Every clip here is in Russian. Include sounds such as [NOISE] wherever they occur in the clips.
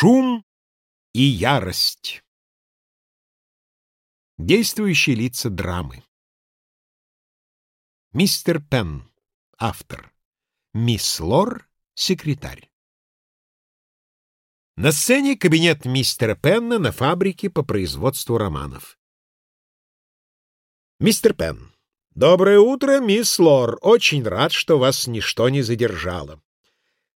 Шум и ярость. Действующие лица драмы. Мистер Пен, автор. Мисс Лор, секретарь. На сцене кабинет мистера Пенна на фабрике по производству романов. Мистер Пен. Доброе утро, мисс Лор. Очень рад, что вас ничто не задержало.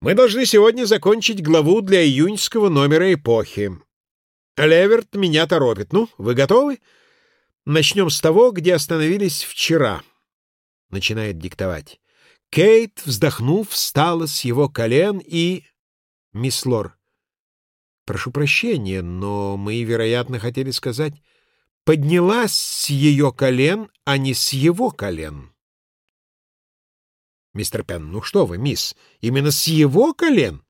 Мы должны сегодня закончить главу для июньского номера «Эпохи». Леверт меня торопит. Ну, вы готовы? Начнем с того, где остановились вчера. Начинает диктовать. Кейт, вздохнув, встала с его колен и... Мисс Лор. Прошу прощения, но мы, вероятно, хотели сказать... Поднялась с ее колен, а не с его колен. Мистер Пен, ну что вы, мисс, именно с его колен,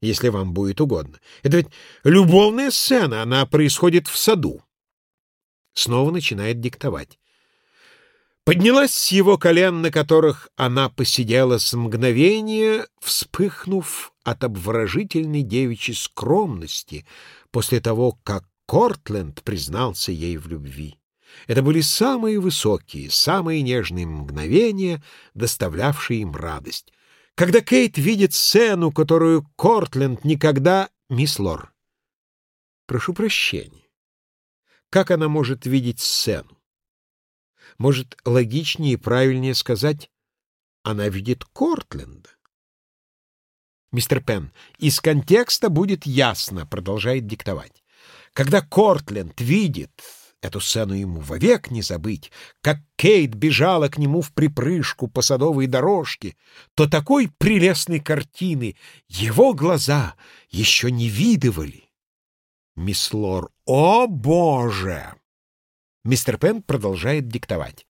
если вам будет угодно. Это ведь любовная сцена, она происходит в саду. Снова начинает диктовать. Поднялась с его колен, на которых она посидела с мгновения, вспыхнув от обворожительной девичьей скромности после того, как Кортленд признался ей в любви. Это были самые высокие, самые нежные мгновения, доставлявшие им радость. Когда Кейт видит сцену, которую Кортленд никогда... Мисс Лор, прошу прощения. Как она может видеть сцену? Может, логичнее и правильнее сказать, она видит Кортленда? Мистер Пен, из контекста будет ясно, продолжает диктовать. Когда Кортленд видит Эту сцену ему вовек не забыть, как Кейт бежала к нему в припрыжку по садовой дорожке, то такой прелестной картины его глаза еще не видывали. Мисс Лор, о боже! Мистер Пен продолжает диктовать.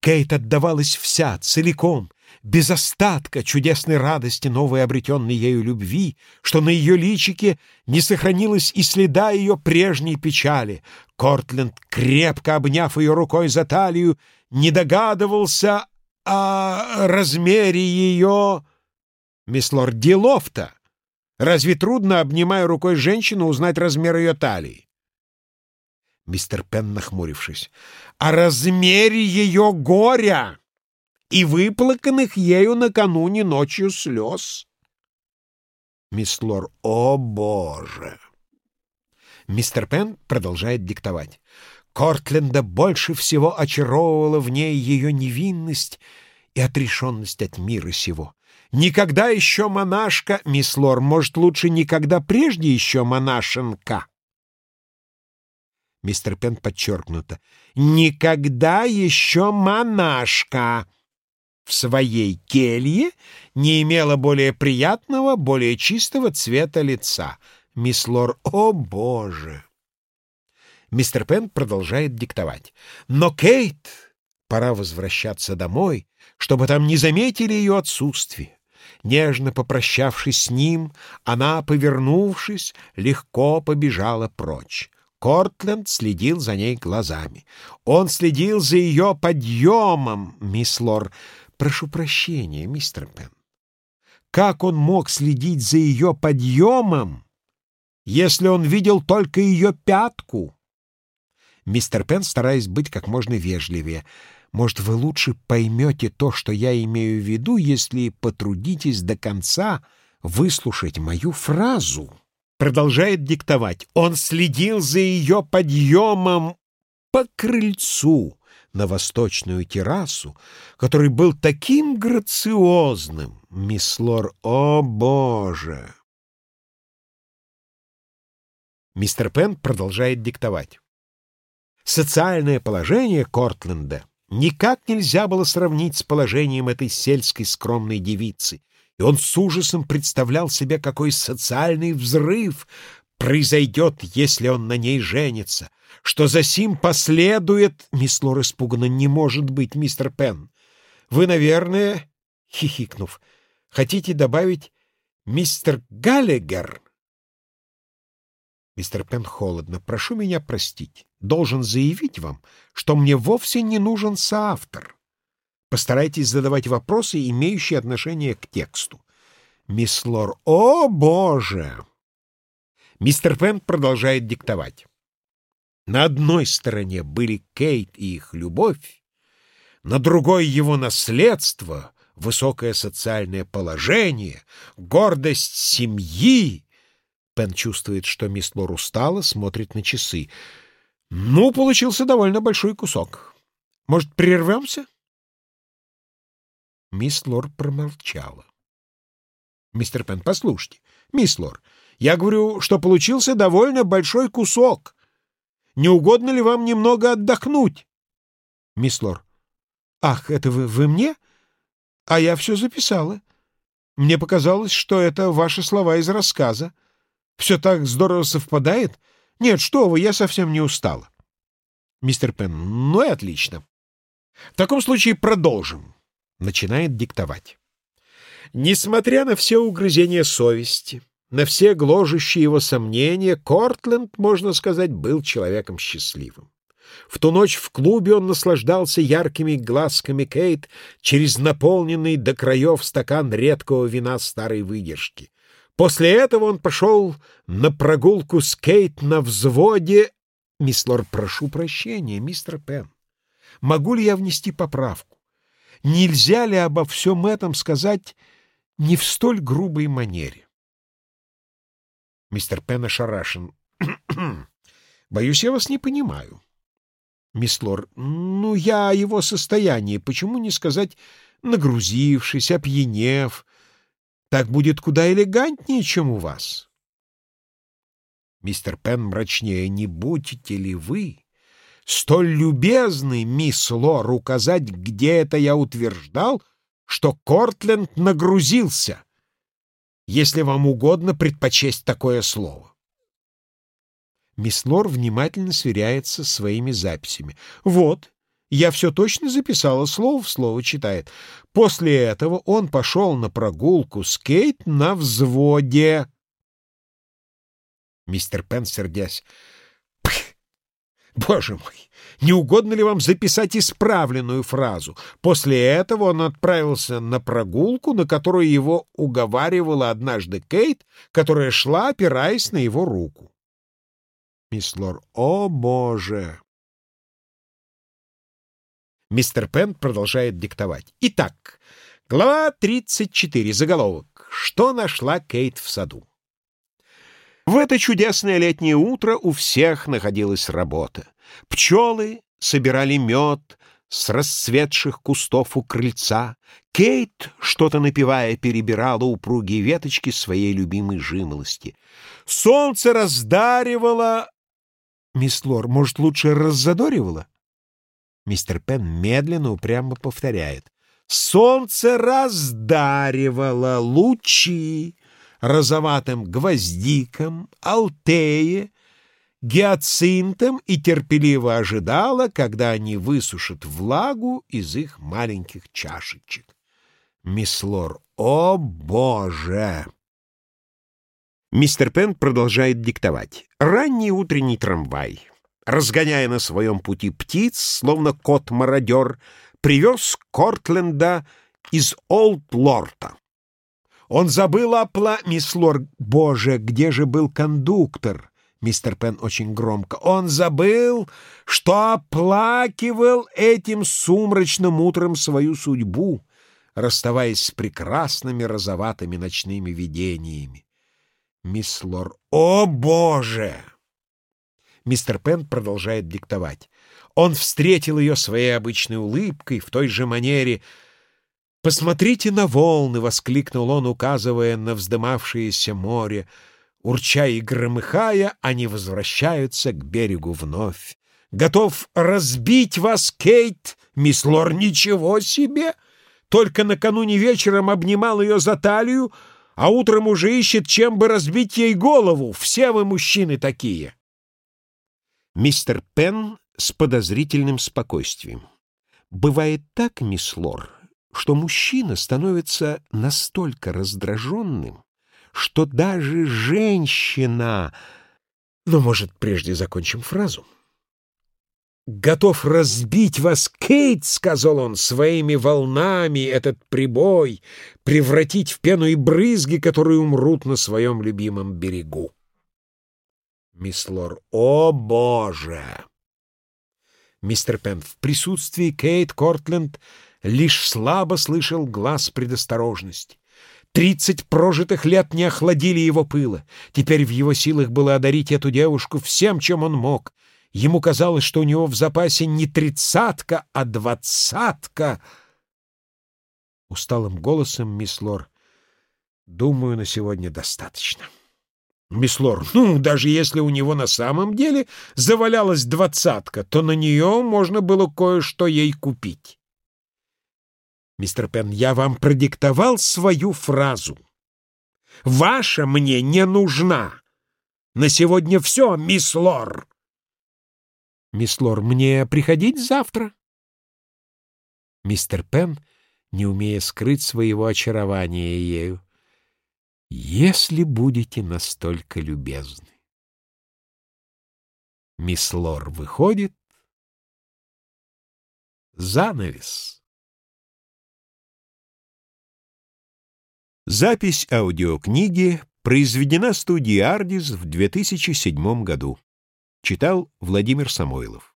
Кейт отдавалась вся, целиком, без остатка чудесной радости новой обретенной ею любви, что на ее личике не сохранилось и следа ее прежней печали. Кортленд, крепко обняв ее рукой за талию, не догадывался о размере ее... Мисс Лорд Делофта. Разве трудно, обнимая рукой женщину, узнать размер ее талии? Мистер Пен, нахмурившись. «О размере ее горя!» И выплаканных ею накануне ночью слез. Мисс Лор, о боже! Мистер Пен продолжает диктовать. Кортленда больше всего очаровывала в ней ее невинность и отрешенность от мира сего. Никогда еще монашка, мисс Лор, может, лучше никогда прежде еще монашенка. Мистер Пен подчеркнуто. Никогда еще монашка в своей келье не имела более приятного, более чистого цвета лица. Мисс Лор, о боже! Мистер Пен продолжает диктовать. Но Кейт, пора возвращаться домой, чтобы там не заметили ее отсутствие. Нежно попрощавшись с ним, она, повернувшись, легко побежала прочь. Кортленд следил за ней глазами. Он следил за ее подъемом, мисс Лор. Прошу прощения, мистер Пен. Как он мог следить за ее подъемом, если он видел только ее пятку? Мистер Пен, стараясь быть как можно вежливее, может, вы лучше поймете то, что я имею в виду, если потрудитесь до конца выслушать мою фразу. Продолжает диктовать. Он следил за ее подъемом по крыльцу на восточную террасу, который был таким грациозным, мисс Лор, о боже! Мистер Пен продолжает диктовать. Социальное положение Кортленда никак нельзя было сравнить с положением этой сельской скромной девицы, и он с ужасом представлял себе, какой социальный взрыв произойдет, если он на ней женится, что за сим последует... Мисс Лор испуганно не может быть, мистер Пен. Вы, наверное, хихикнув, хотите добавить мистер Галлигер? Мистер Пен холодно. Прошу меня простить. Должен заявить вам, что мне вовсе не нужен соавтор. Постарайтесь задавать вопросы, имеющие отношение к тексту. Мисс Лор. О, Боже! Мистер Пен продолжает диктовать. На одной стороне были Кейт и их любовь, на другой — его наследство, высокое социальное положение, гордость семьи. Пен чувствует, что мисс Лор устала, смотрит на часы. Ну, получился довольно большой кусок. Может, прервемся? Мисс Лор промолчала. Мистер Пен, послушайте. Мисс Лор, я говорю, что получился довольно большой кусок. Не угодно ли вам немного отдохнуть? Мисс Лор. Ах, это вы, вы мне? А я все записала. Мне показалось, что это ваши слова из рассказа. Все так здорово совпадает. Нет, что вы, я совсем не устала. Мистер Пен. Ну и отлично. В таком случае продолжим. Начинает диктовать. Несмотря на все угрызения совести, на все гложущие его сомнения, Кортленд, можно сказать, был человеком счастливым. В ту ночь в клубе он наслаждался яркими глазками Кейт через наполненный до краев стакан редкого вина старой выдержки. После этого он пошел на прогулку с Кейт на взводе. «Мисс Лор, прошу прощения, мистер Пен. Могу ли я внести поправку? Нельзя ли обо всем этом сказать не в столь грубой манере?» Мистер Пен ошарашен. [CLEARS THROAT] «Боюсь, я вас не понимаю». Мисс Лор, «Ну, я о его состоянии. Почему не сказать, нагрузившись, опьянев? Так будет куда элегантнее, чем у вас». Мистер Пен мрачнее. «Не будете ли вы столь любезны, мисс Лор, указать, где это я утверждал, что Кортленд нагрузился?» Если вам угодно предпочесть такое слово. Мисс Лор внимательно сверяется своими записями. Вот, я все точно записала, слово в слово читает. После этого он пошел на прогулку с Кейт на взводе. Мистер Пен, сердясь, Боже мой, не угодно ли вам записать исправленную фразу? После этого он отправился на прогулку, на которую его уговаривала однажды Кейт, которая шла, опираясь на его руку. Мисс Лор, о боже! Мистер Пен продолжает диктовать. Итак, глава 34, заголовок. Что нашла Кейт в саду? В это чудесное летнее утро у всех находилась работа. Пчелы собирали мед с расцветших кустов у крыльца. Кейт, что-то напевая, перебирала упругие веточки своей любимой жимолости. Солнце раздаривало... Мисс Лор, может, лучше раззадоривало? Мистер Пен медленно упрямо повторяет. Солнце раздаривало лучи розоватым гвоздиком, алтее, гиацинтом и терпеливо ожидала, когда они высушат влагу из их маленьких чашечек. Мисс Лор, о боже! Мистер Пен продолжает диктовать. Ранний утренний трамвай, разгоняя на своем пути птиц, словно кот-мародер, привез Кортленда из Олд-Лорта. Он забыл о пла... Мисс Лор, боже, где же был кондуктор? Мистер Пен очень громко. Он забыл, что оплакивал этим сумрачным утром свою судьбу, расставаясь с прекрасными розоватыми ночными видениями. Мисс Лор. О, боже! Мистер Пен продолжает диктовать. Он встретил ее своей обычной улыбкой в той же манере — «Посмотрите на волны!» — воскликнул он, указывая на вздымавшееся море. Урча и громыхая, они возвращаются к берегу вновь. «Готов разбить вас, Кейт!» «Мисс Лор, ничего себе!» Только накануне вечером обнимал ее за талию, а утром уже ищет, чем бы разбить ей голову. Все вы мужчины такие!» Мистер Пен с подозрительным спокойствием. «Бывает так, мисс Лор, что мужчина становится настолько раздраженным, что даже женщина... Но, может, прежде закончим фразу? «Готов разбить вас, Кейт», — сказал он, — «своими волнами этот прибой, превратить в пену и брызги, которые умрут на своем любимом берегу». Мисс Лор. «О, Боже!» Мистер Пен. В присутствии Кейт Кортленд лишь слабо слышал глаз предосторожности. Тридцать прожитых лет не охладили его пыла. Теперь в его силах было одарить эту девушку всем, чем он мог. Ему казалось, что у него в запасе не тридцатка, а двадцатка. Усталым голосом мисс Лор. «Думаю, на сегодня достаточно». «Мисс Лор, ну, даже если у него на самом деле завалялась двадцатка, то на нее можно было кое-что ей купить». «Мистер Пен, я вам продиктовал свою фразу. Ваша мне не нужна. На сегодня все, мисс Лор». «Мисс Лор, мне приходить завтра?» Мистер Пен, не умея скрыть своего очарования ею, если будете настолько любезны. Мисс Лор выходит. Занавес. Запись аудиокниги произведена студией «Ардис» в 2007 году. Читал Владимир Самойлов.